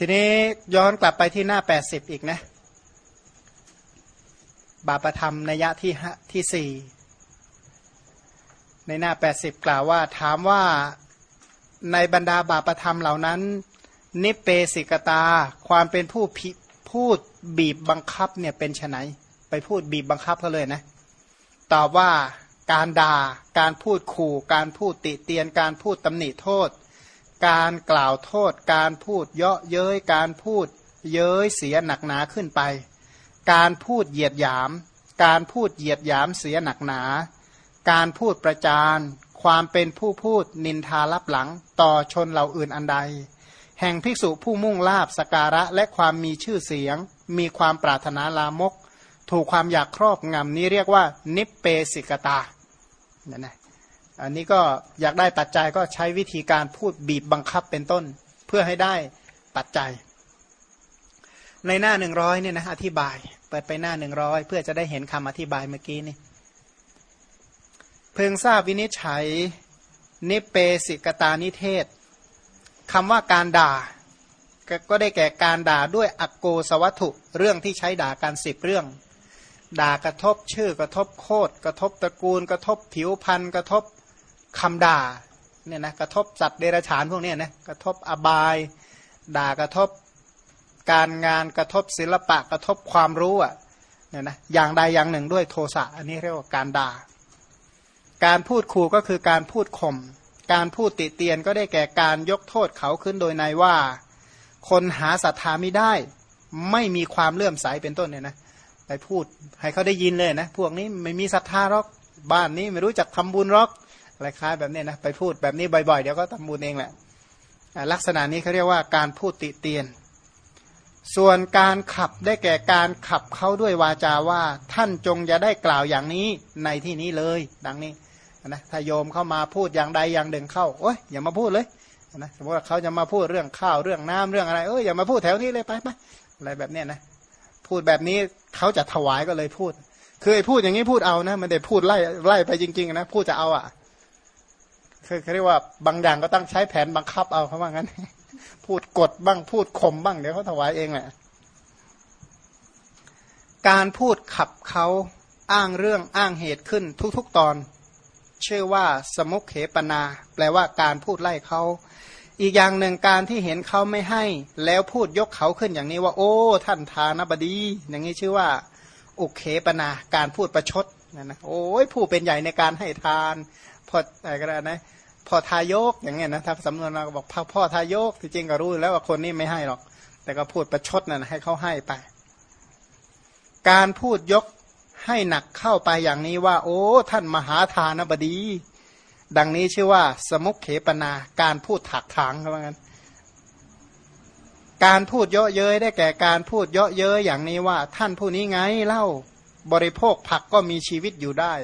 ทีนี้ย้อนกลับไปที่หน้า 80 อีกนะ บาปธรรมนยะที่ที่สี่ในหน้า 80 กล่าวว่าถามว่าในบรรดาบาปธรรมเหล่านั้น นิเปสิกตาความเป็นผู้พูดบีบบังคับเนี่ยเป็นไนไปพูดบีบบังคับเขาเลยนะตอบว่าการด่าการพูดขู่ การพูดติเตียนการพูดตำหนิโทษ การกล่าวโทษ การพูดเยาะเย้ยการพูดเย้ยเสียหนักหนาขึ้นไป การพูดเหยียดหยาม การพูดเหยียดหยามเสียหนักหนา การพูดประจาน ความเป็นผู้พูดนินทาลับหลังต่อชนเหล่าอื่นอันใด แห่งภิกษุผู้มุ่งลาบสการะและความมีชื่อเสียง มีความปรารถนาลามก ถูกความอยากครอบงำนี้เรียกว่า นิเปสิกตาเนี่ยนะ อันนี้ก็อยากได้ปัจจัยก็ใช้วิธีการพูดบีบบังคับเป็นต้น เพื่อให้ได้ปัจจัย ในหน้าหนึ่งร้อยเนี่ยนะอธิบาย เปิดไปหน้าหนึ่งร้อยเพื่อจะได้เห็นคำอธิบายเมื่อกี้นี่เพิ่งทราบวินิจฉัยนิเปสิกตานิเทศคำว่าการด่า ก็ได้แก่การด่าด้วยอักโกสวัตถุเรื่องที่ใช้ด่าการสิบเรื่อง ด่ากระทบชื่อกระทบโคดกระทบตระกูล กระทบผิวพันธ์กระทบ คำด่าเนี่ยนะกระทบสัตว์เดรัจฉานพวกนี้นะกระทบอบาย ด่ากระทบการงานกระทบศิลปะกระทบความรู้อะเนี่ยนะอย่างใดอย่างหนึ่งด้วยโทสะอันนี้เรียกว่าการด่า การพูดขู่ก็คือการพูดข่มการพูดติเตียนก็ได้แก่การยกโทษเขาขึ้นโดยในว่า คนหาศรัทธาไม่ได้ ไม่มีความเลื่อมใสเป็นต้นเนี่ยนะไปพูดให้เขาได้ยินเลยนะ พวกนี้ไม่มีศรัทธาหรอกบ้านนี้ไม่รู้จักทำบุญหรอก คล้ายๆแบบนี้นะไปพูดแบบนี้บ่อยๆ เดี๋ยวก็ทำบุญเองแหละลักษณะนี้เขาเรียกว่าการพูดติเตียน ส่วนการขับได้แก่การขับเขาด้วยวาจาว่า ท่านจงอย่าได้กล่าวอย่างนี้ในที่นี้เลย ดังนี้นะถ้าโยมเข้ามาพูดอย่างใดอย่างหนึ่งเข้าโอ้ยอย่ามาพูดเลยนะสมมติว่าเขาจะมาพูดเรื่องข้าวเรื่องน้ำเรื่องอะไรเอออย่ามาพูดแถวนี้เลยไปไปอะไรแบบนี้นะพูดแบบนี้เขาจะถวายก็เลยพูด คือไอ้พูดอย่างนี้พูดเอานะมันได้พูดไล่ไล่ไปจริงๆนะพูดจะเอาอะ คือเขาเรียกว่าบางอย่างก็ต้องใช้แผนบังคับเอาเขาว่างั้น พูดกดบ้างพูดข่มบ้างเดี๋ยวเขาถวายเองแหละการพูดขับเขาอ้างเรื่องอ้างเหตุขึ้นทุกๆตอน ชื่อว่าสมุขเขปนา แปลว่าการพูดไล่เขาอีกอย่างหนึ่งการที่เห็นเขาไม่ให้ แล้วพูดยกเขาขึ้นอย่างนี้ว่า โอ้ ท่านทานบดี อย่างนี้ชื่อว่า อุเคปนา การพูดประชดนะนะโอ้ยผู้เป็นใหญ่ในการให้ทานพออะไรก็ได้นะ พ่อทายกอย่างเงี้ยนะถ้าสำนวนเราบอกพ่อพ่อทายกจริงก็รู้แล้วว่าคนนี้ไม่ให้หรอก แต่ก็พูดประชดนะ่ะให้เขาให้ไป การพูดยกให้หนักเข้าไปอย่างนี้ว่า โอ้ ท่านมหาทานบดี ดังนี้ชื่อว่า สมุขเขปนา การพูดถักถางเขาว่างั้นการพูดเยาะเย้ยได้แก่การพูดเยาะเย้ยอย่างนี้ว่า ท่านผู้นี้ไงเล่าบริโภคผักก็มีชีวิตอยู่ได้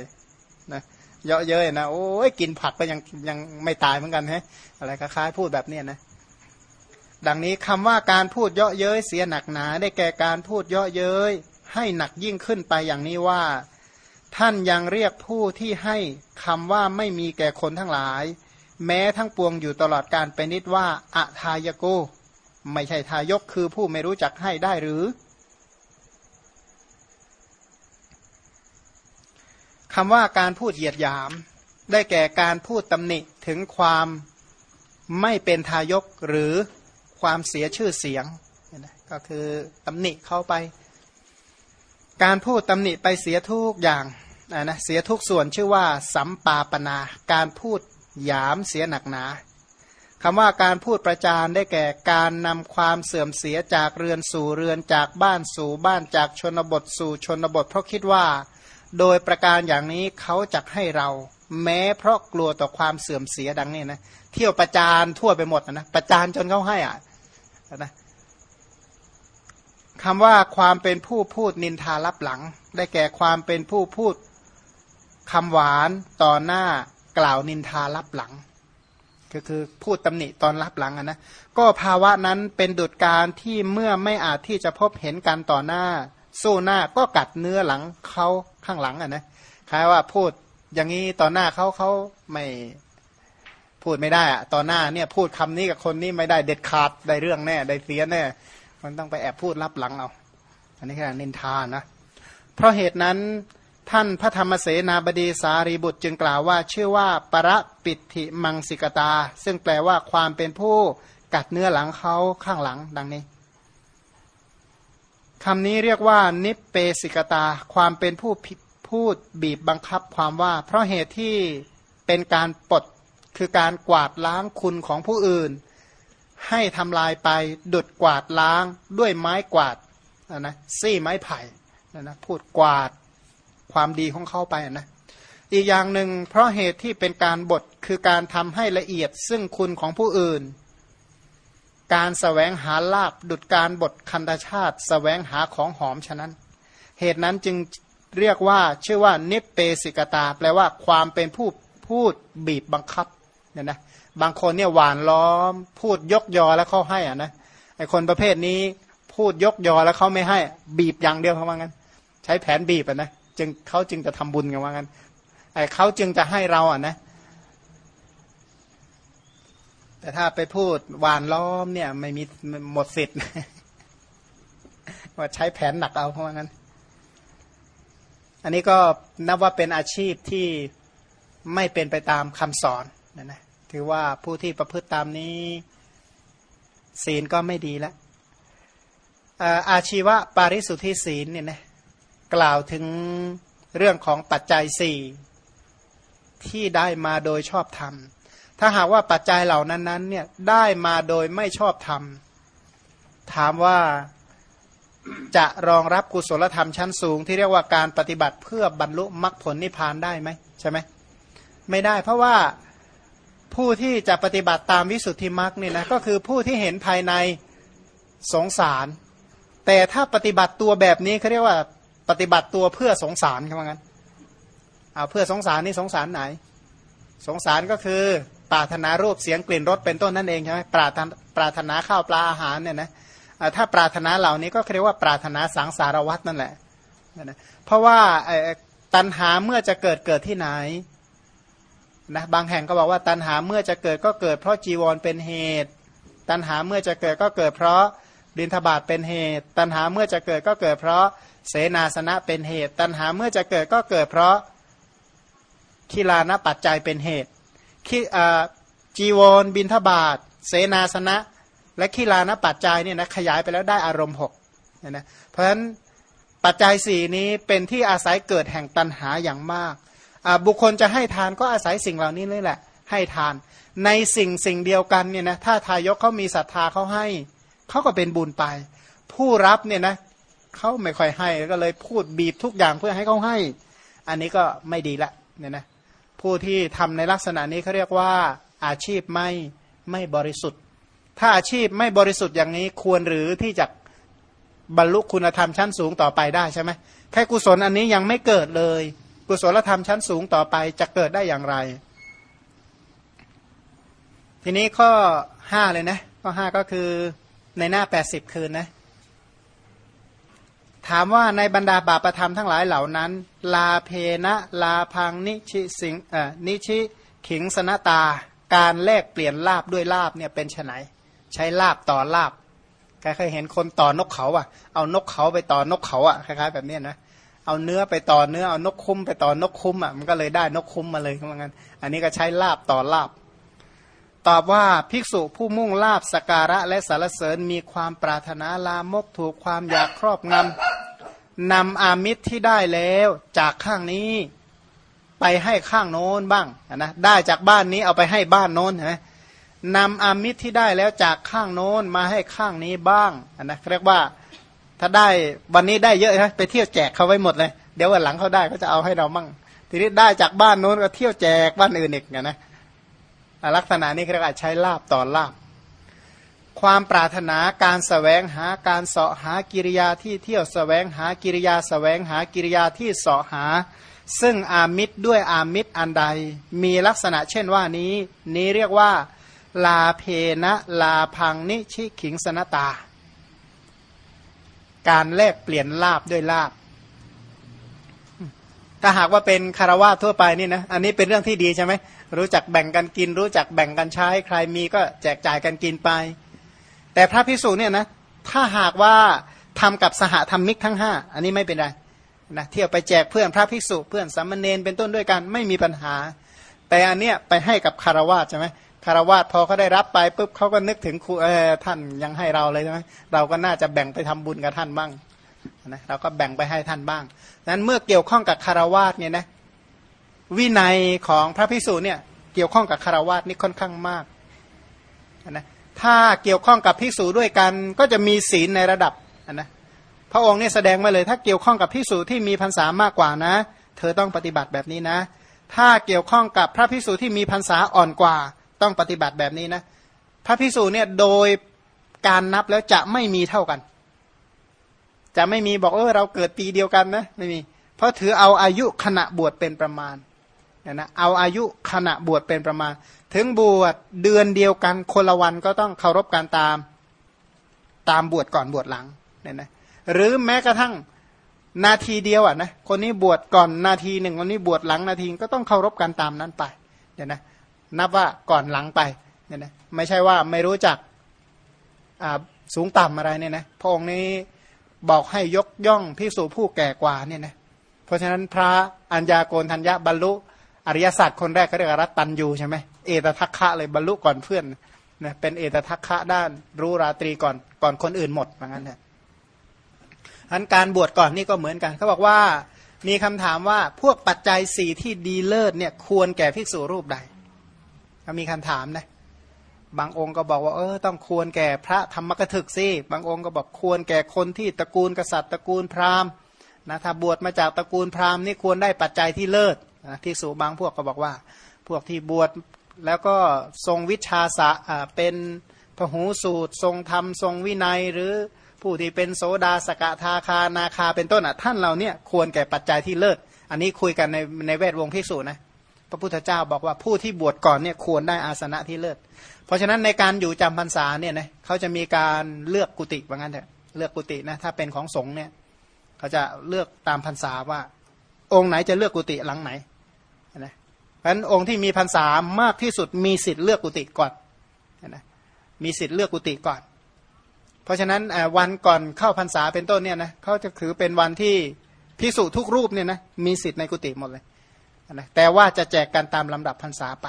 นะ เยาะเย้ยนะโอ้ยกินผักก็ยังยังไม่ตายเหมือนกันฮะอะไรคล้ายๆพูดแบบนี้นะดังนี้คำว่าการพูดเยาะเย้ยเสียหนักหนา ได้แก่การพูดเยาะเย้ยให้หนักยิ่งขึ้นไปอย่างนี้ว่า ท่านยังเรียกผู้ที่ให้คำว่าไม่มีแก่คนทั้งหลาย แม้ทั้งปวงอยู่ตลอดการเป็นนิดว่าอะทายโก ไม่ใช่ทายกคือผู้ไม่รู้จักให้ได้หรือ คำว่าการพูดเหยียดหยาม ได้แก่การพูดตำหนิถึงความไม่เป็นทายกหรือความเสียชื่อเสียง ก็คือตำหนิเข้าไป การพูดตำหนิไปเสียทุกอย่างนะเสียทุกส่วนชื่อว่าสัมปาปนา การพูดหยามเสียหนักหนาคำว่าการพูดประจานได้แก่การนำความเสื่อมเสียจากเรือนสู่เรือนจากบ้านสู่บ้านจากชนบทสู่ชนบท เพราะคิดว่า โดยประการอย่างนี้เขาจะให้เรา แม้เพราะกลัวต่อความเสื่อมเสียดังนี้นะเที่ยวประจานทั่วไปหมดนะประจานจนเขาให้อะนะคำว่าความเป็นผู้พูดนินทารับหลัง ได้แก่ความเป็นผู้พูดคำหวานต่อหน้ากล่าวนินทารับหลัง ก็คือพูดตำหนิตอนรับหลังนะก็ภาวะนั้นเป็นดุจการที่เมื่อไม่อาจที่จะพบเห็นกันต่อหน้า สู้หน้าก็กัดเนื้อหลังเขาข้างหลังอะนะคล้ายว่าพูดอย่างนี้ต่อหน้าเขาเขาไม่พูดไม่ได้อะตอนหน้าเนี่ยพูดคำนี้กับคนนี้ไม่ได้เด็ดขาดได้เรื่องแน่ได้เสียแน่ มันต้องไปแอบพูดรับหลังเอา อันนี้คือนินทานะ เพราะเหตุนั้นท่านพระธรรมเสนาบดีสารีบุตรจึงกล่าวว่า ชื่อว่าประปิติมังสิกตา ซึ่งแปลว่าความเป็นผู้กัดเนื้อหลังเขาข้างหลังดังนี้ คำนี้เรียกว่า นิเปสิกตา ความเป็นผู้พูดบีบบังคับความว่า เพราะเหตุที่เป็นการปลดคือการกวาดล้างคุณของผู้อื่น ให้ทำลายไปดุดกวาดล้างด้วยไม้กวาดนะซี่ไม้ไผ่นะนะพูดกวาดความดีของเขาไปนะอีกอย่างหนึ่งเพราะเหตุที่เป็นการบทคือการทำให้ละเอียดซึ่งคุณของผู้อื่น การสแสวงหาลาบดุดการบทคันธชาติสแสวงหาของหอมฉะนั้น เหตุนั้นจึงเรียกว่าชื่อว่านิเปสิกตา แปลว่าความเป็นผู้พูดบีบบังคับเนี่ยนะบางคนเนี่ยหวานล้อม พูดยกยอแล้วเขาให้อะนะไอคนประเภทนี้พูดยกยอแล้วเขาไม่ให้บีบอย่างเดียวเขาว่างั้น ใช้แผนบีบอะนะจึงเขาจึงจะทำบุญกันว่างั้นไอเขาจึงจะให้เราอะนะ แต่ถ้าไปพูดหวานล้อมเนี่ย ไม่มีหมดสิทธิ์ว่าใช้แผนหนักเอาเพราะงั้น อันนี้ก็นับว่าเป็นอาชีพที่ไม่เป็นไปตามคำสอนนะนะถือว่าผู้ที่ประพฤติตามนี้ ศีลก็ไม่ดีแล้วอาชีวะปาริสุทธิศีลเนี่ยนะกล่าวถึงเรื่องของปัจจัยสี่ที่ได้มาโดยชอบธรรม ถ้าหากว่าปัจจัยเหล่านั้นนั้นเนี่ยได้มาโดยไม่ชอบธรรม ถามว่าจะรองรับกุศลธรรมชั้นสูง ที่เรียกว่าการปฏิบัติเพื่อบรรลุมรรคผลนิพพานได้ไหมใช่ไหมไม่ได้เพราะว่าผู้ที่จะปฏิบัติตามวิสุทธิมรรคนี่นะก็คือผู้ที่เห็นภายในสงสาร แต่ถ้าปฏิบัติตัวแบบนี้เขาเรียกว่าปฏิบัติตัวเพื่อสงสารเขาว่างั้นเอาเพื่อสงสารนี่สงสารไหน สงสารก็คือ ปรารถนารูปเสียงกลิ่นรสเป็นต้นนั่นเองใช่ไหมปรารถนาปรารถนาข้าวปลาอาหารเนี่ยนะถ้าปรารถนาเหล่านี้ก็เรียกว่าปรารถนาสังสารวัตนั่นแหละนะเพราะว่าตัณหาเมื่อจะเกิดเกิดที่ไหนนะบางแห่งก็บอกว่าตัณหาเมื่อจะเกิดก็เกิดเพราะจีวรเป็นเหตุ ตัณหาเมื่อจะเกิดก็เกิดเพราะดินทบาทเป็นเหตุ ตัณหาเมื่อจะเกิดก็เกิดเพราะเสนาสนะเป็นเหตุ ตัณหาเมื่อจะเกิดก็เกิดเพราะขีลานปัจจัยเป็นเหตุ จีวร บินทบาทเสนาสนะ และขีลานปัจจัยเนี่ยนะขยายไปแล้วได้อารมณ์หกนะเพราะฉะนั้นปัจจัยสี่นี้เป็นที่อาศัยเกิดแห่งตัณหาอย่างมาก บุคคลจะให้ทานก็อาศัยสิ่งเหล่านี้นี่แหละ ให้ทาน ในสิ่งสิ่งเดียวกันเนี่ยนะถ้าทายกเขามีศรัทธาเขาให้เขาก็เป็นบุญไป ผู้รับเนี่ยนะเขาไม่ค่อยให้ก็เลยพูดบีบทุกอย่างเพื่อให้เขาให้ อันนี้ก็ไม่ดีละเนี่ยนะ ผู้ที่ทำในลักษณะนี้เขาเรียกว่าอาชีพไม่ไม่บริสุทธิ์ ถ้าอาชีพไม่บริสุทธิ์อย่างนี้ควรหรือที่จะบรรลุคุณธรรมชั้นสูงต่อไปได้ใช่ไหมแค่กุศลอันนี้ยังไม่เกิดเลย กุศลธรรมชั้นสูงต่อไปจะเกิดได้อย่างไร ทีนี้ข้อห้าเลยนะข้อห้าก็คือในหน้าแปดสิบคืนนะ ถามว่าในบรรดาบาปธรรมทั้งหลายเหล่านั้น ลาเพนะลาพังนิชิสิงนิชิขิงสนตา การแลกเปลี่ยนลาบด้วยลาบเนี่ยเป็นไนใช้ลาบต่อลาบใครเคยเห็นคนต่อนกเขาอะ เอานกเขาไปต่อนกเขาอะคล้ายๆแบบนี้นะเอาเนื้อไปต่อเนื้อเอานกคุ้มไปต่อนกคุ้มอะมันก็เลยได้นกคุ้มมาเลยเหมือนกันอันนี้ก็ใช้ลาบต่อลาบ ตอบว่าภิกษุผู้มุ่งลาบสการะและสารเสริญมีความปรารถนาลามกถูกความอยากครอบงำ นำอามิตรที่ได้แล้วจากข้างนี้ไปให้ข้างโน้นบ้างนะได้จากบ้านนี้เอาไปให้บ้านโน้นนะนำอามิตรที่ได้แล้วจากข้างโน้นมาให้ข้างนี้บ้างนะเรียกว่าถ้าได้วันนี้ได้เยอะนะไปเที่ยวแจกเขาไว้หมดเลย เดี๋ยววันหลังเขาได้เขาจะเอาให้เรามั่ง ทีนี้ได้จากบ้านโน้นก็เที่ยวแจกบ้านอื่นอีกนะลักษณะนี้เรียกว่าใช้ลาบต่อลาบ ความปรารถนาการสแสวงหาการเสาะหากิริยาที่เที่ยวสแสวงหากิริยาสแสวงหากิริยาที่เสาะหา ซึ่งอามิตรด้วยอามิตรอันใด มีลักษณะเช่นว่านี้ นี้เรียกว่า ลาเพนะลาพังนิชิขิงสนตา การแลกเปลี่ยนลาบด้วยลาบถ้าหากว่าเป็นคารวะทั่วไปนี่นะอันนี้เป็นเรื่องที่ดีใช่ไหมรู้จักแบ่งกันกิน รู้จักแบ่งกันใช้ ใครมีก็แจกจ่ายกันกินไป แต่พระพิสูจน์เนี่ยนะถ้าหากว่าทำกับสหธรรมิกทั้งห้าอันนี้ไม่เป็นไรนะเที่ยวไปแจกเพื่อนพระภิกษุเพื่อนสามเณรเป็นต้นด้วยกันไม่มีปัญหา แต่อันเนี้ยไปให้กับคารวาสใช่ไหมคารวาสพอเขาได้รับไปปุ๊บเขาก็นึกถึงครูเออท่านยังให้เราเลยใช่ไหมเราก็น่าจะแบ่งไปทำบุญกับท่านบ้างนะเราก็แบ่งไปให้ท่านบ้างนั้นเมื่อเกี่ยวข้องกับคารวาสเนี่ยนะวินัยของพระภิกษุเนี่ยเกี่ยวข้องกับคารวาสนี่ค่อนข้างมากนะ ถ้าเกี่ยวข้องกับภิกษุด้วยกัน ก็จะมีศีลในระดับนะพระองค์เนี่ยแสดงมาเลย ถ้าเกี่ยวข้องกับภิกษุที่มีพรรษามากกว่านะ เธอต้องปฏิบัติแบบนี้นะ ถ้าเกี่ยวข้องกับพระภิกษุที่มีพรรษาอ่อนกว่าต้องปฏิบัติแบบนี้นะ พระภิกษุเนี่ยโดยการนับแล้วจะไม่มีเท่ากัน จะไม่มีบอกเออเราเกิดปีเดียวกันนะไม่มี เพราะถือเอาอายุขณะบวชเป็นประมาณนะเอาอายุขณะบวชเป็นประมาณ ถึงบวชเดือนเดียวกันคนละวันก็ต้องเคารพการตามตามบวชก่อนบวชหลังเนี่ยนะหรือแม้กระทั่งนาทีเดียวอะนะคนนี้บวชก่อนนาทีหนึ่งคนนี้บวชหลังนาทีก็ต้องเคารพการตามนั้นไปเนี่ยนะนับว่าก่อนหลังไปเนี่ยนะไม่ใช่ว่าไม่รู้จักสูงต่ำอะไรเนี่ยนะพระองค์นี้บอกให้ยกย่องพิสูจผู้แก่กว่าเนี่ยนะเพราะฉะนั้นพระอัญญาโกณทัญญาบรรลุอริยสัจคนแรกเขาเรียกรัตตันยูใช่ไหม เอตทัคคะเลยบรรลุก่อนเพื่อนนะเป็นเอตทัคคะด้านรู้ราตรีก่อนก่อนคนอื่นหมดเหมือนกันนะอันการบวชก่อนนี่ก็เหมือนกันเขาบอกว่ามีคำถามว่าพวกปัจจัยสี่ที่ดีเลิศเนี่ยควรแก่ภิกษุรูปใดมีคำถามนะบางองค์ก็บอกว่าเออต้องควรแก่พระธรรมกถึกสิบางองค์ก็บอกควรแก่คนที่ตระกูลกษัตริย์ตระกูลพราหมณ์นะถ้าบวชมาจากตระกูลพราหมณ์นี่ควรได้ปัจจัยที่เลิศนะที่สูบางพวกก็บอกว่า พวกที่บวช แล้วก็ทรงวิชาสะเป็นพหูสูตร ทรงธรรมทรงวินัยหรือผู้ที่เป็นโสดาสกทาคานาคาเป็นต้นอะท่านเราเนี่ยควรแก่ปัจจัยที่เลิศ อันนี้คุยกันในในแวดวงพิสูจนะพระพุทธเจ้าบอกว่าผู้ที่บวชก่อนเนี่ยควรได้อาสนะที่เลิศ เพราะฉะนั้นในการอยู่จำพรรษาเนี่ยนะเขาจะมีการเลือกกุฏิว่างั้นเถอะเลือกกุฏินะถ้าเป็นของสงฆ์เนี่ยเขาจะเลือกตามพรรษาว่า องค์ไหนจะเลือกกุฏิหลังไหน พราะฉะนั้นองค์ที่มีพรรษามากที่สุดมีสิทธิ์เลือกกุฏิก่อนนะมีสิทธิ์เลือกกุฏิก่อน เพราะฉะนั้นวันก่อนเข้าพรรษาเป็นต้นเนี่ยนะเขาจะถือเป็นวันที่พิสูจทุกรูปเนี่ยนะมีสิทธิ์ในกุฏิหมดเลยนะแต่ว่าจะแจกกันตามลำดับพรรษาไป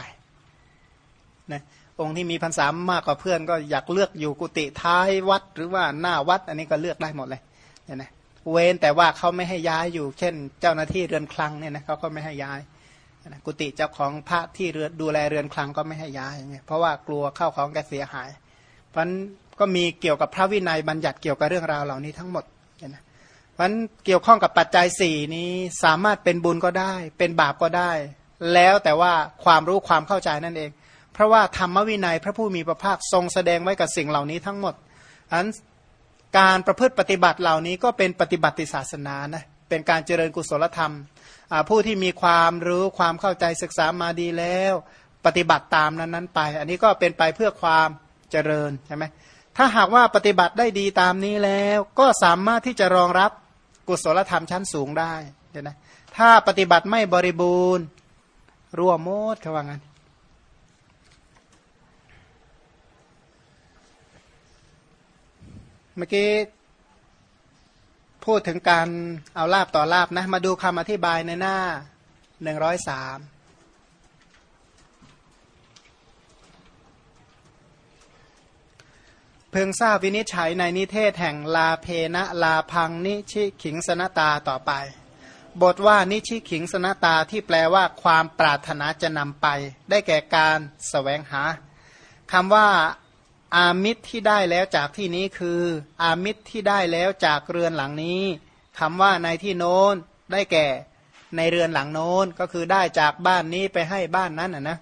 นะองค์ที่มีพรรษามากกว่าเพื่อนก็อยากเลือกอยู่กุฏิท้ายวัดหรือว่าหน้าวัด อันนี้ก็เลือกได้หมดเลยเนี่ยนะเว้นแต่ว่าเขาไม่ให้ย้ายอยู่ เช่น เจ้าหน้าที่เรือนคลังเนี่ยนะเขาก็ไม่ให้ย้าย กุฏิเจ้าของพระที่เรือดูแลเรือนคลังก็ไม่ให้ย้ายอย่างเงี้ยเพราะว่ากลัวเข้าของแกเสียหาย เพราะนั้นก็มีเกี่ยวกับพระวินัยบัญญัติเกี่ยวกับเรื่องราวเหล่านี้ทั้งหมดนะเพราะนั้นเกี่ยวข้องกับปัจจัยสี่นี้สามารถเป็นบุญก็ได้ เป็นบาปก็ได้ แล้วแต่ว่าความรู้ความเข้าใจนั่นเอง เพราะว่าธรรมวินัยพระผู้มีพระภาคทรงแสดงไว้กับสิ่งเหล่านี้ทั้งหมดอันการประพฤติปฏิบัติเหล่านี้ก็เป็นปฏิบัติศาสนานะเป็นการเจริญกุศลธรรม ผู้ที่มีความรู้ความเข้าใจศึกษามาดีแล้ว ปฏิบัติตามนั้นๆไป อันนี้ก็เป็นไปเพื่อความเจริญใช่ไหมถ้าหากว่าปฏิบัติได้ดีตามนี้แล้ว ก็สามารถที่จะรองรับกุศลธรรมชั้นสูงได้เห็นไหมถ้าปฏิบัติไม่บริบูรณ์รั่วโมดเขาว่างั้นเมื่อกี้ พูดถึงการเอาลาบต่อลาบนะ มาดูคำอธิบายในหน้าหนึ่งร้อยสามเพิ่งทราบวินิจฉัยในนิเทศแห่งลาเพนะลาพังนิชิขิงสนตาต่อไป บทว่านิชิขิงสนตาที่แปลว่าความปรารถนาจะนำไป ได้แก่การสแสวงหาคำว่า อามิตรที่ได้แล้วจากที่นี้คือ อามิตรที่ได้แล้วจากเรือนหลังนี้คำว่าในที่โน้นได้แก่ ในเรือนหลังโน้นก็คือได้จากบ้านนี้ไปให้บ้านนั้นนะนะ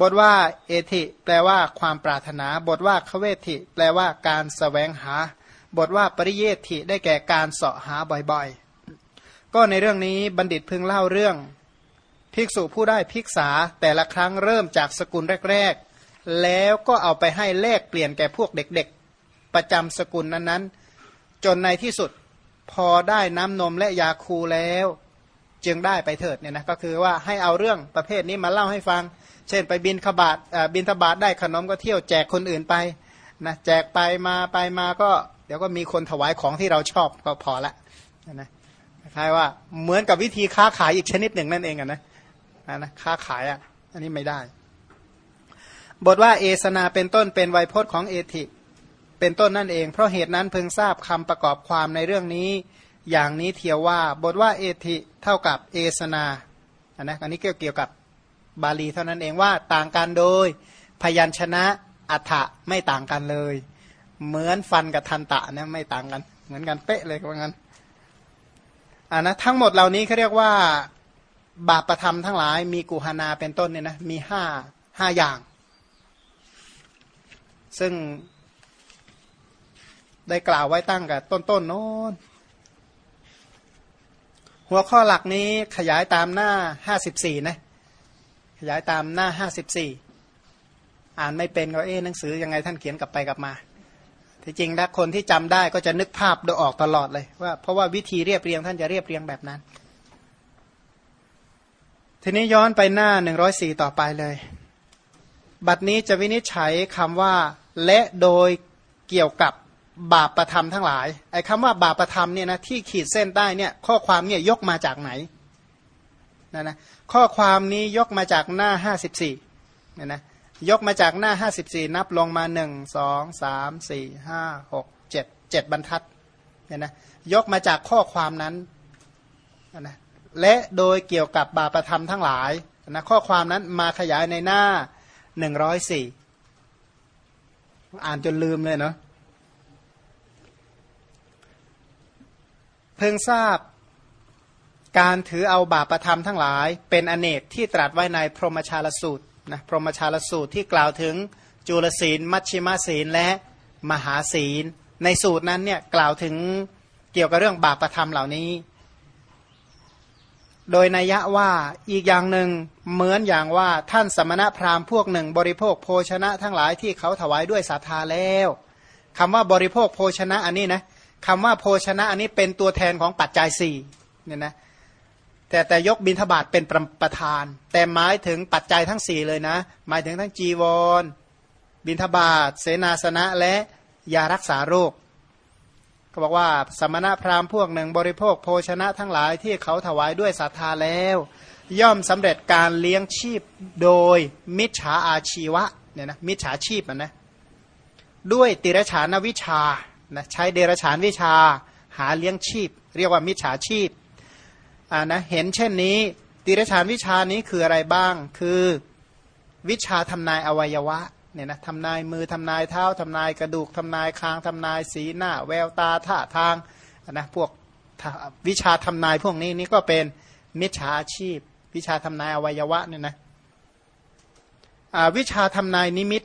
บทว่าเอธิแปลว่าความปรารถนา บทว่าขเวทิแปลว่าการสแสวงหา บทว่าปริเยติได้แก่การเสาะหาบ่อยๆ ก็ในเรื่องนี้บัณฑิตพึงเล่าเรื่อง ภิกษุผู้ได้ภิกษาแต่ละครั้งเริ่มจากสกุลแรก แล้วก็เอาไปให้แลกเปลี่ยนแก่พวกเด็กๆ ประจำสกุลนั้นๆ จนในที่สุดพอได้น้ำนมและยาคูแล้ว จึงได้ไปเถิดเนี่ยนะก็คือว่าให้เอาเรื่องประเภทนี้มาเล่าให้ฟัง เช่นไปบินขบาทบินทบาทได้ขนมก็เที่ยวแจกคนอื่นไปนะแจกไปมาไปมาก็ เดี๋ยวก็มีคนถวายของที่เราชอบก็พอละนะคล้ายว่าเหมือนกับวิธีค้าขายอีกชนิดหนึ่งนั่นเองอะนะนะค้าขายอะ อันนี้ไม่ได้ บทว่าเอสนาเป็นต้นเป็นไวยพจน์ของเอธิเป็นต้นนั่นเอง เพราะเหตุนั้นเพิ่งทราบคำประกอบความในเรื่องนี้ อย่างนี้เทียวว่าบทว่าเอธิเท่ากับเอสนาอันนะอันนี้เกี่ยวกับบาลีเท่านั้นเองว่าต่างกันโดยพยัญชนะอัฐะไม่ต่างกันเลย เหมือนฟันกับทันตะนะไม่ต่างกัน เหมือนกันเป๊ะเลยว่างั้นอ่านะทั้งหมดเหล่านี้เขาเรียกว่าบาปประธรรมทั้งหลายมีกุหนาเป็นต้นเนี่ยนะมีห้าห้าอย่าง ซึ่งได้กล่าวไว้ตั้งกับต้นๆนโน้นหัวข้อหลักนี้ขยายตามหน้าห้าสิบสี่นะขยายตามหน้าห้าสิบสี่อ่านไม่เป็นก็เอ๊หนังสือยังไงท่านเขียนกลับไปกลับมาที่จริงถ้าคนที่จำได้ก็จะนึกภาพโดยออกตลอดเลยว่าเพราะว่าวิธีเรียบเรียงท่านจะเรียบเรียงแบบนั้น ทีนี้ย้อนไปหน้าหนึ่งร้อยสี่ต่อไปเลย บัดนี้จะวินิจฉัยคำว่า และโดยเกี่ยวกับบาปประธรรมทั้งหลายไอ้คำว่าบาปประธรรมเนี่ยนะที่ขีดเส้นใต้เนี่ยข้อความเนี่ยยกมาจากไหนนะนะข้อความนี้ยกมาจากหน้าห้าสิบสี่เนี่ยนะยกมาจากหน้าห้าสิบสี่นับลงมาหนึ่งสองสามสี่ห้าหกเจ็ดเจ็ดบรรทัดเนี่ยนะยกมาจากข้อความนั้นนะและโดยเกี่ยวกับบาปประธรรมทั้งหลายนะข้อความนั้นมาขยายในหน้าหนึ่งร้อยสี่ อ่านจนลืมเลยเนาะเพิ่งทราบการถือเอาบาปประธรรมทั้งหลาย เป็นอเนกที่ตรัสไว้ในพรหมชาลสูตรนะพรหมชาลสูตรที่กล่าวถึงจุลศีล มัชชิมศีลและมหาศีล ในสูตรนั้นเนี่ยกล่าวถึงเกี่ยวกับเรื่องบาปประธรรมเหล่านี้ โดยนัยยะว่าอีกอย่างหนึ่งเหมือนอย่างว่าท่านสมณพราหมณ์พวกหนึ่ง บริโภคโภชนะทั้งหลายที่เขาถวายด้วยศรัทธาแล้วคำว่าบริโภคโภชนะอันนี้นะคำว่าโภชนะอันนี้เป็นตัวแทนของปัจจัยสี่เนี่ยนะแต่แต่ยกบิณฑบาตเป็นประประธาน แต่หมายถึงปัจจัยทั้งสี่เลยนะ หมายถึงทั้งจีวร บิณฑบาตเสนาสนะและยารักษาโรค ก็บอกว่าสมณะพราหมณ์พวกหนึ่งบริโภคโภชนะทั้งหลายที่เขาถวายด้วยศรัทธาแล้ว ย่อมสำเร็จการเลี้ยงชีพโดยมิจฉาอาชีวะเนี่ยนะมิจฉาชีพนะด้วยติรฉานวิชานะใช้เดรฉานวิชาหาเลี้ยงชีพ เรียกว่ามิจฉาชีพอ่านะเห็นเช่นนี้ ติรฉานวิชานี้คืออะไรบ้าง คือวิชาทำนายอวัยวะ เนี่ยนะทำนายมือทำนายเท้าทำนายกระดูกทำนายคางทำนายสีหน้า แววตาท่าทางนะพวกวิชาทำนายพวกนี้นี่ก็เป็นมิจฉาชีพ วิชาทำนายอวัยวะเนี่ยนะวิชาทำนายนิมิต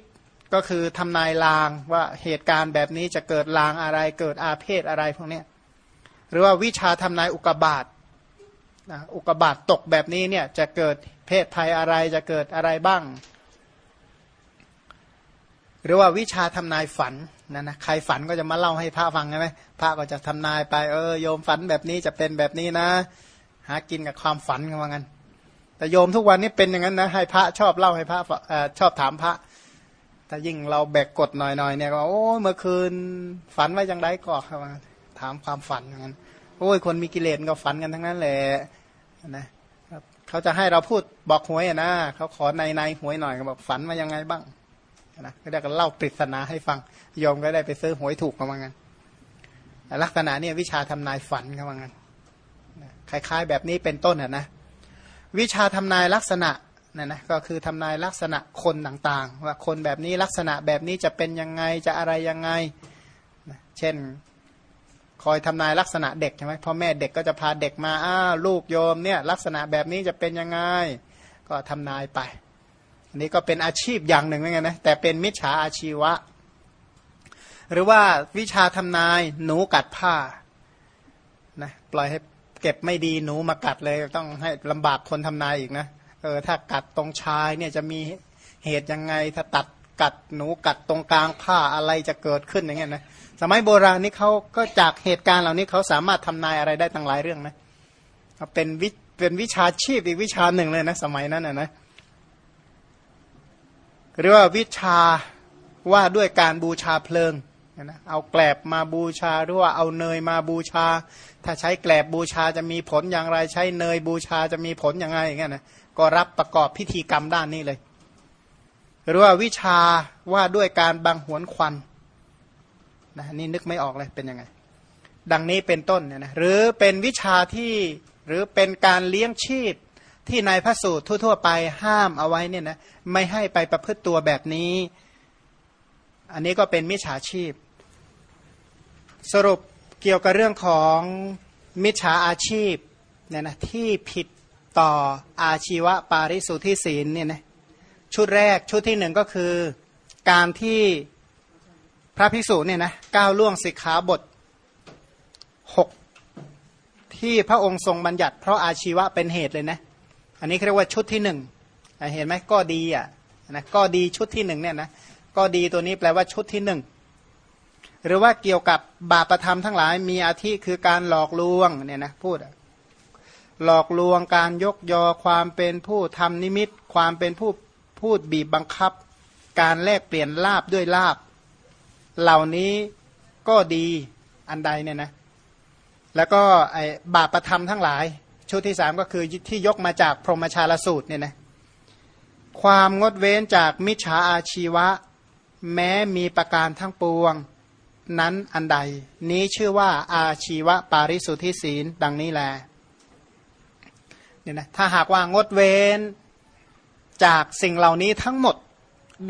ก็คือทำนายลางว่าเหตุการณ์แบบนี้จะเกิดลางอะไรเกิดอาเพศอะไรพวกนี้หรือว่าวิชาทำนายอุกบาทอุกบาทตกแบบนี้เนี่ยจะเกิดเพศภัยอะไรจะเกิดอะไรบ้าง หรือว่าวิชาทำนายฝันนะนะใครฝันก็จะมาเล่าให้พระฟังใช่ไหมพระก็จะทำนายไปเออโยมฝันแบบนี้จะเป็นแบบนี้นะ หากินกับความฝันกันว่างั้น แต่โยมทุกวันนี้เป็นอย่างนั้นนะให้พระชอบเล่าให้พระชอบถามพระถ้ายิ่งเราแบกกดหน่อยๆเนี่ยก็โอ้เมื่อคืนฝันไว้ยังไงก็มาถามความฝันอย่างนั้นโอ้ยคนมีกิเลสก็ฝันกันทั้งนั้นแหละนะเขาจะให้เราพูดบอกหวยนะเขาขอในในหวยหน่อยก็บอกฝันมายังไงบ้าง นะก็ได้ก็เล่าปริศนาให้ฟังยอมก็ได้ไปซื้อหวยถูกกันว่างั้นลักษณะเนี่ยวิชาทำนายฝันกันว่างั้นคล้ายๆ แบบนี้เป็นต้นนะวิชาทำนายลักษณะนั่นนะก็คือทำนายลักษณะคนต่างๆ ว่าคนแบบนี้ลักษณะแบบนี้จะเป็นยังไงจะอะไรยังไงเช่นคอยทำนายลักษณะเด็กใช่ไหมพ่อแม่เด็กก็จะพาเด็กมาอ้าลูกโยมเนี่ยลักษณะแบบนี้จะเป็นยังไง ก็ทำนายไป อันนี้ก็เป็นอาชีพอย่างหนึ่งเหมือนกันนะแต่เป็นมิจฉาอาชีวะ หรือว่าวิชาทำนายหนูกัดผ้านะปล่อยให้เก็บไม่ดีหนูมากัดเลยต้องให้ลำบากคนทำนายอีกนะเออถ้ากัดตรงชายเนี่ยจะมีเหตุยังไงถ้าตัดกัดหนูกัดตรงกลางผ้าอะไรจะเกิดขึ้นอย่างเงี้ยนะสมัยโบราณนี่เขาก็จากเหตุการณ์เหล่านี้เขาสามารถทำนายอะไรได้ตั้งหลายเรื่องนะเป็นวิเป็นวิชาชีพอีกวิชาหนึ่งเลยนะ สมัยนั้นนะนะ หรือว่าวิชาว่าด้วยการบูชาเพลิงนะเอาแกลบมาบูชาหรือว่าเอาเนยมาบูชา ถ้าใช้แกลบบูชาจะมีผลอย่างไร ใช้เนยบูชาจะมีผลอย่างไรอย่างเงี้ยนะก็รับประกอบพิธีกรรมด้านนี้เลย หรือว่าวิชาว่าด้วยการบังหวนควันนะนี่นึกไม่ออกเลยเป็นยังไง ดังนี้เป็นต้นเนี่ยนะหรือเป็นวิชาที่หรือเป็นการเลี้ยงชีพ ที่ในพระสูตรทั่ว ๆ ไปห้ามเอาไว้เนี่ยนะไม่ให้ไปประพฤติตัวแบบนี้ อันนี้ก็เป็นมิจฉาชีพ สรุปเกี่ยวกับเรื่องของมิจฉาอาชีพเนี่ยนะที่ผิดต่ออาชีวะปาริสุทธิศีลเนี่ยนะชุดแรกชุดที่หนึ่งก็คือการที่พระภิกษุเนี่ยนะก้าวล่วงสิกขาบทหกที่พระองค์ทรงบัญญัติเพราะอาชีวะเป็นเหตุเลยนะ อันนี้เรียกว่าชุดที่หนึ่งเห็นไหมก็ดีอะนะก็ดีชุดที่หนึ่งเนี่ยนะก็ดีตัวนี้แปลว่าชุดที่หนึ่งหรือว่าเกี่ยวกับบาปธรรมทั้งหลายมีอาทิคือการหลอกลวงเนี่ยนะพูดหลอกลวงการยกยอความเป็นผู้ทำนิมิต ความเป็นผู้พูดบีบบังคับ การแลกเปลี่ยนลาบด้วยลาบ เหล่านี้ก็ดีอันใดเนี่ยนะแล้วก็ไอบาปประธรรมทั้งหลาย ชุดที่สามก็คือที่ยกมาจากพรหมชาลสูตรเนี่ยนะความงดเว้นจากมิจฉาอาชีวะ แม้มีประการทั้งปวงนั้นอันใด นี้ชื่อว่าอาชีวะปาริสุทธิศีลดังนี้แลเนี่ยนะถ้าหากว่างดเว้นจากสิ่งเหล่านี้ทั้งหมด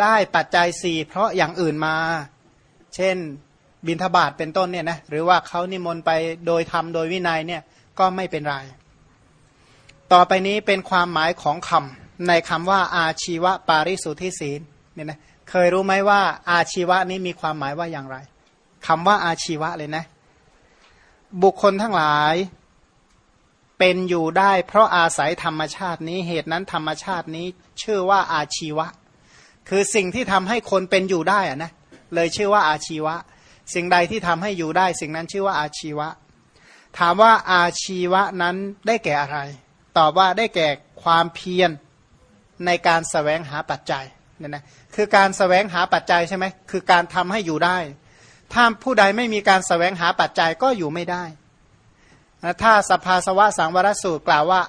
ได้ปัจจัยสี่เพราะอย่างอื่นมา เช่นบินทบาทเป็นต้นเนี่ยนะหรือว่าเขานิมนต์ไปโดยธรรมโดยวินัยเนี่ยก็ไม่เป็นไร ต่อไปนี้เป็นความหมายของคำในคำว่าอาชีวปาริสุทธิศีลเนี่ยนะเคยรู้ไหมว่าอาชีวะนี้มีความหมายว่าอย่างไรคำว่าอาชีวะเลยนะ บุคคลทั้งหลายเป็นอยู่ได้เพราะอาศัยธรรมชาตินี้เหตุนั้นธรรมชาตินี้ชื่อว่าอาชีวะ คือสิ่งที่ทำให้คนเป็นอยู่ได้อะนะเลยชื่อว่าอาชีวะ สิ่งใดที่ทำให้อยู่ได้ สิ่งนั้นชื่อว่าอาชีวะ ถามว่าอาชีวะนั้นได้แก่อะไร ตอบว่าได้แก่ความเพียรในการสแสวงหาปัจจัยเนี่ยนะคือการสแสวงหาปัจจัยใช่ไหมคือการทำให้อยู่ได้ ถ้าผู้ใดไม่มีการสแสวงหาปัจจัยก็อยู่ไม่ได้ถ้าสภาสวะสังวรสูตรกล่าวว่า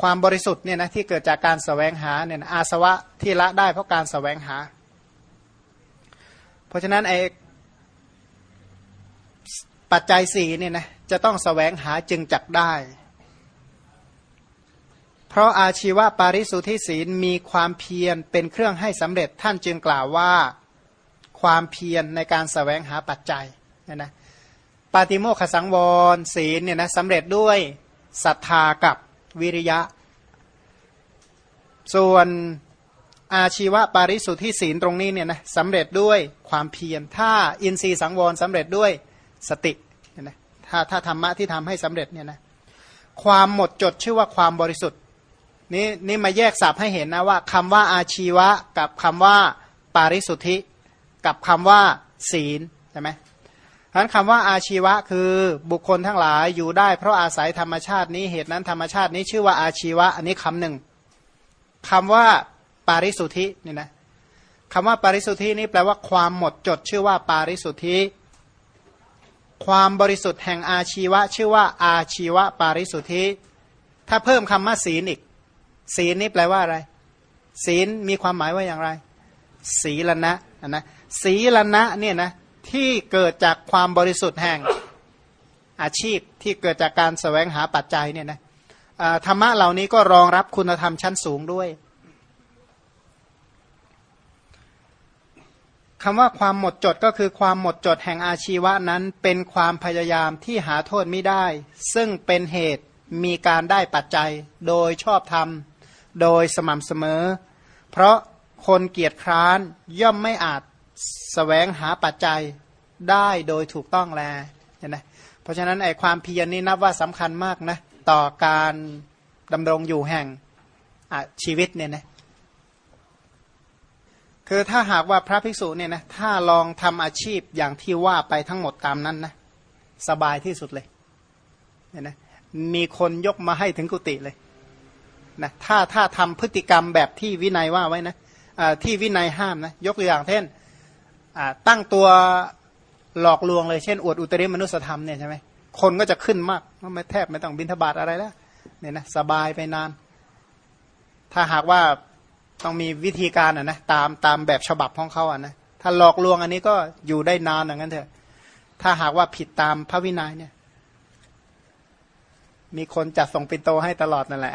ความบริสุทธิ์เนี่ยนะที่เกิดจากการสแสวงหาเนี่ยอาสวะที่ละได้เพราะการสแสวงหา เพราะฉะนั้นไอ้ปัจจัยสี่เนี่ยนะ จะต้องสแสวงหาจึงจักได้ เพราะอาชีวะปาริสุทธิศีลมีความเพียรเป็นเครื่องให้สำเร็จท่านจึงกล่าวว่าความเพียรในการสแสวงหาปัจจัยเนี่ยนะปาติโมขสังวรศีลเนี่ยนะสำเร็จด้วยศรัทธากับวิริยะ ส่วนอาชีวะปาริสุทธิศีลตรงนี้เนี่ยนะสำเร็จด้วยความเพียรถ้าอินทรีย์สังวรสำเร็จด้วยสติ ถ้าถ้าธรรมะที่ทำให้สำเร็จเนี่ยนะความหมดจดชื่อว่าความบริสุทธิ์ นี่นี่มาแยกสับให้เห็นนะว่าคำว่าอาชีวะ กับคำว่าปาริสุทธิ กับคำว่าศีลใช่ไหมฉะนั้นคำว่าอาชีวะคือบุคคลทั้งหลายอยู่ได้เพราะอาศัยธรรมชาตินี้เหตุนั้นธรรมชาตินี้ชื่อว่าอาชีวะ อันนี้คำหนึ่งคำว่าปาริสุทธินี่นะคำว่าปาริสุทธินี้แปลว่าความหมดจดชื่อว่าปาริสุทธิ ความบริสุทธิ์แห่งอาชีวะ ชื่อว่าอาชีวะปาริสุทธิ ถ้าเพิ่มคำว่าศีลอีก ศีลนี้แปลว่าอะไร ศีลมีความหมายว่าอย่างไร ศีลนะนะศีลนะเนี่ยนะที่เกิดจากความบริสุทธิ์แห่งอาชีพที่เกิดจากการแสวงหาปัจจัยเนี่ยนะธรรมะเหล่านี้ก็รองรับคุณธรรมชั้นสูงด้วย คำว่าความหมดจดก็คือความหมดจดแห่งอาชีวะนั้นเป็นความพยายามที่หาโทษไม่ได้ ซึ่งเป็นเหตุมีการได้ปัจจัย โดยชอบธรรม โดยสม่ำเสมอ เพราะคนเกียจคร้านย่อมไม่อาจสแสวงหาปัจจัยได้โดยถูกต้องแลเห็นไหมเพราะฉะนั้นไอ้ความเพียรนนี้นับว่าสำคัญมากนะต่อการดำรงอยู่แห่งชีวิตเนี่ยนะ คือถ้าหากว่าพระภิกษุเนี่ยนะถ้าลองทำอาชีพอย่างที่ว่าไปทั้งหมดตามนั้นนะสบายที่สุดเลยเห็นไหมมีคนยกมาให้ถึงกุฏิเลยนะถ้าถ้าทำพฤติกรรมแบบที่วินัยว่าไว้นะะที่วินัยห้ามนะยกตัวอย่างเช่นตั้งตัวหลอกลวงเลยเช่นอวดอุตริมนุสธรรมเนี่ยใช่ไหมคนก็จะขึ้นมากไม่แทบไม่ต้องบินทบาทอะไรแล้วเนี่ยนะสบายไปนาน ถ้าหากว่า ต้องมีวิธีการอะนะตามตามแบบฉบับของเขาอะนะถ้าหลอกลวงอันนี้ก็อยู่ได้นานอย่างนั้นเถอะ ถ้าหากว่าผิดตามพระวินัยเนี่ย มีคนจัดส่งปิโตให้ตลอดนั่นแหละ